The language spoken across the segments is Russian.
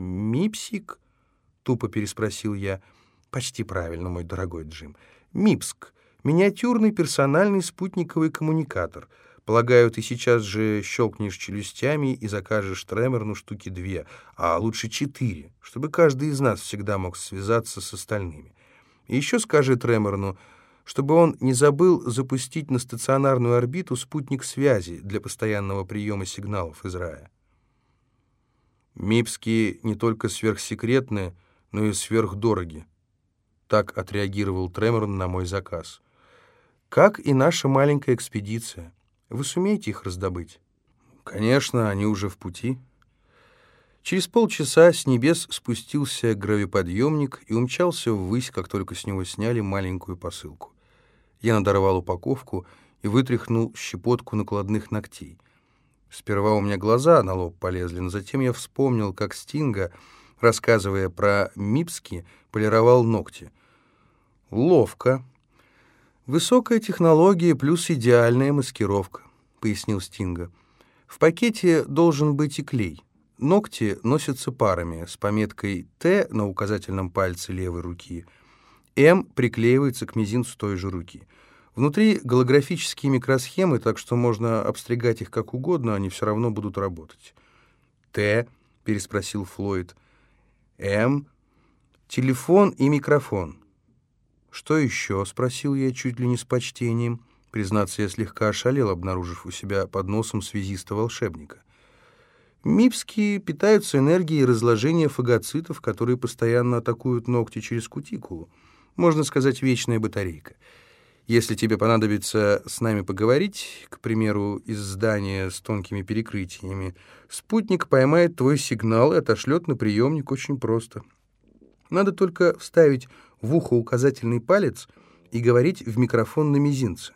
«Мипсик?» — тупо переспросил я. «Почти правильно, мой дорогой Джим. Мипск. Миниатюрный персональный спутниковый коммуникатор. Полагаю, ты сейчас же щелкнешь челюстями и закажешь Треморну штуки две, а лучше четыре, чтобы каждый из нас всегда мог связаться с остальными. И еще скажи Треморну, чтобы он не забыл запустить на стационарную орбиту спутник связи для постоянного приема сигналов из рая. Мипские не только сверхсекретные, но и сверхдороги. Так отреагировал Треморн на мой заказ. Как и наша маленькая экспедиция. Вы сумеете их раздобыть? Конечно, они уже в пути. Через полчаса с небес спустился гравиподъемник и умчался ввысь, как только с него сняли маленькую посылку. Я надорвал упаковку и вытряхнул щепотку накладных ногтей. Сперва у меня глаза на лоб полезли, но затем я вспомнил, как Стинга, рассказывая про Мипски, полировал ногти. «Ловко. Высокая технология плюс идеальная маскировка», — пояснил Стинга. «В пакете должен быть и клей». Ногти носятся парами с пометкой «Т» на указательном пальце левой руки. «М» приклеивается к мизинцу той же руки. Внутри голографические микросхемы, так что можно обстригать их как угодно, они все равно будут работать. «Т», — переспросил Флойд. «М», «Телефон и микрофон». «Что еще?» — спросил я чуть ли не с почтением. Признаться, я слегка ошалел, обнаружив у себя под носом связиста-волшебника. Мипские питаются энергией разложения фагоцитов, которые постоянно атакуют ногти через кутикулу. Можно сказать, вечная батарейка. Если тебе понадобится с нами поговорить, к примеру, из здания с тонкими перекрытиями, спутник поймает твой сигнал и отошлет на приемник очень просто. Надо только вставить в ухо указательный палец и говорить в микрофон на мизинце.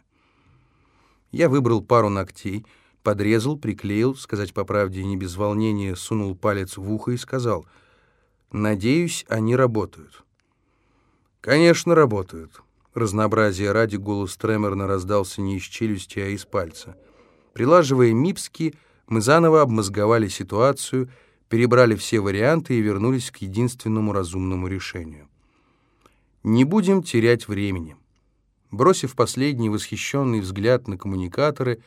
Я выбрал пару ногтей — подрезал, приклеил, сказать по правде, не без волнения, сунул палец в ухо и сказал, «Надеюсь, они работают». «Конечно, работают». Разнообразие ради голос Треморна раздался не из челюсти, а из пальца. Прилаживая мипски, мы заново обмозговали ситуацию, перебрали все варианты и вернулись к единственному разумному решению. Не будем терять времени. Бросив последний восхищенный взгляд на коммуникаторы,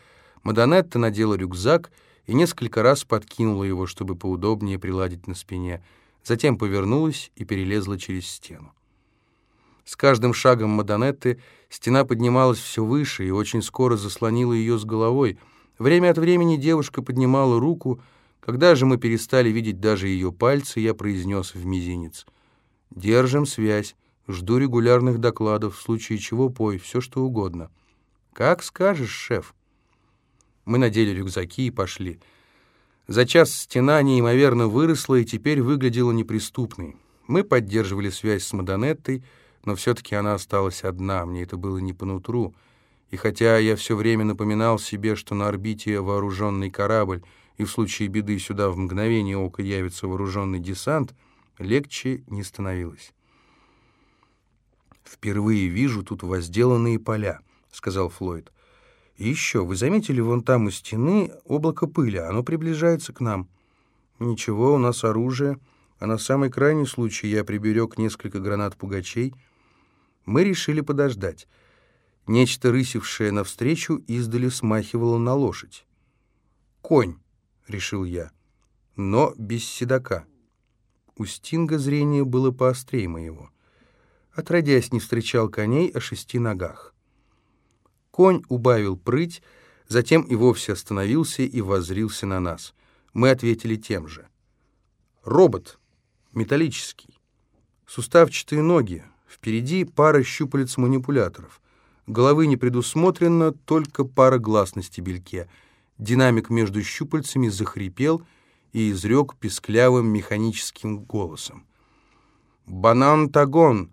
Мадонетта надела рюкзак и несколько раз подкинула его, чтобы поудобнее приладить на спине. Затем повернулась и перелезла через стену. С каждым шагом Мадонетты стена поднималась все выше и очень скоро заслонила ее с головой. Время от времени девушка поднимала руку. Когда же мы перестали видеть даже ее пальцы, я произнес в мизинец. «Держим связь. Жду регулярных докладов, в случае чего пой, все что угодно». «Как скажешь, шеф». Мы надели рюкзаки и пошли. За час стена неимоверно выросла и теперь выглядела неприступной. Мы поддерживали связь с Мадонеттой, но все-таки она осталась одна, мне это было не по нутру. И хотя я все время напоминал себе, что на орбите вооруженный корабль, и в случае беды сюда в мгновение ока явится вооруженный десант, легче не становилось. «Впервые вижу тут возделанные поля», — сказал Флойд. И еще, вы заметили вон там у стены облако пыли, оно приближается к нам. Ничего, у нас оружие, а на самый крайний случай я приберег несколько гранат-пугачей. Мы решили подождать. Нечто, рысившее навстречу, издали смахивало на лошадь. «Конь», — решил я, — «но без седока». У Стинга зрение было поострее моего. Отродясь, не встречал коней о шести ногах. Конь убавил прыть, затем и вовсе остановился и воззрился на нас. Мы ответили тем же. Робот. Металлический. Суставчатые ноги. Впереди пара щупалец манипуляторов. Головы не предусмотрено, только пара глаз на стебельке. Динамик между щупальцами захрипел и изрек писклявым механическим голосом. «Банан тагон!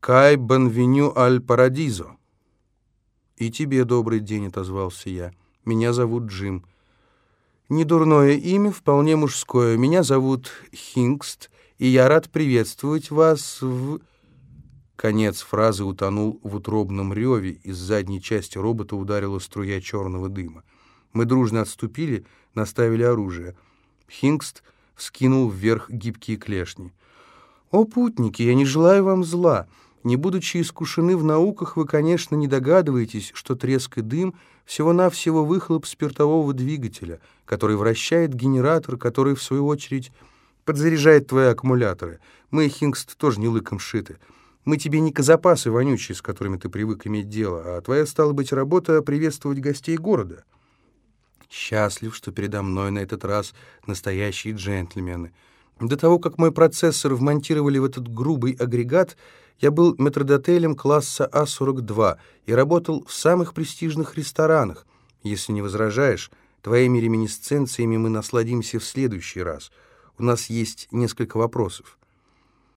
Кай бенвеню аль парадизо!» «И тебе добрый день», — отозвался я. «Меня зовут Джим». «Недурное имя, вполне мужское. Меня зовут Хингст, и я рад приветствовать вас в...» Конец фразы утонул в утробном реве, из задней части робота ударила струя черного дыма. Мы дружно отступили, наставили оружие. Хингст вскинул вверх гибкие клешни. «О, путники, я не желаю вам зла. Не будучи искушены в науках, вы, конечно, не догадываетесь, что треск и дым — всего-навсего выхлоп спиртового двигателя, который вращает генератор, который, в свою очередь, подзаряжает твои аккумуляторы. Мы, Хингст, тоже не лыком шиты. Мы тебе не казапасы вонючие, с которыми ты привык иметь дело, а твоя, стала быть, работа — приветствовать гостей города. Счастлив, что передо мной на этот раз настоящие джентльмены. До того, как мой процессор вмонтировали в этот грубый агрегат, я был метродотелем класса А-42 и работал в самых престижных ресторанах. Если не возражаешь, твоими реминисценциями мы насладимся в следующий раз. У нас есть несколько вопросов.